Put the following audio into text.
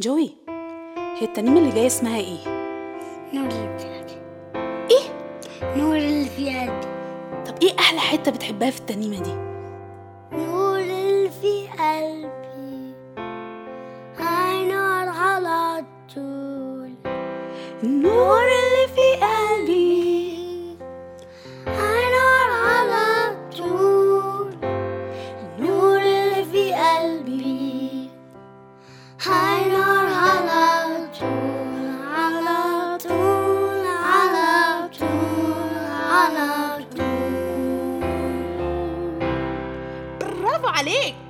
جوي هي الترنيمة اللي جاية اسمها إيه؟ نور اللي في قلبي إيه؟ نور اللي في قلبي طب إيه أحلى حتة بتحبها في الترنيمة دي؟ نور اللي في قلبي هينور على طول النور أنا برافو عليك.